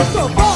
So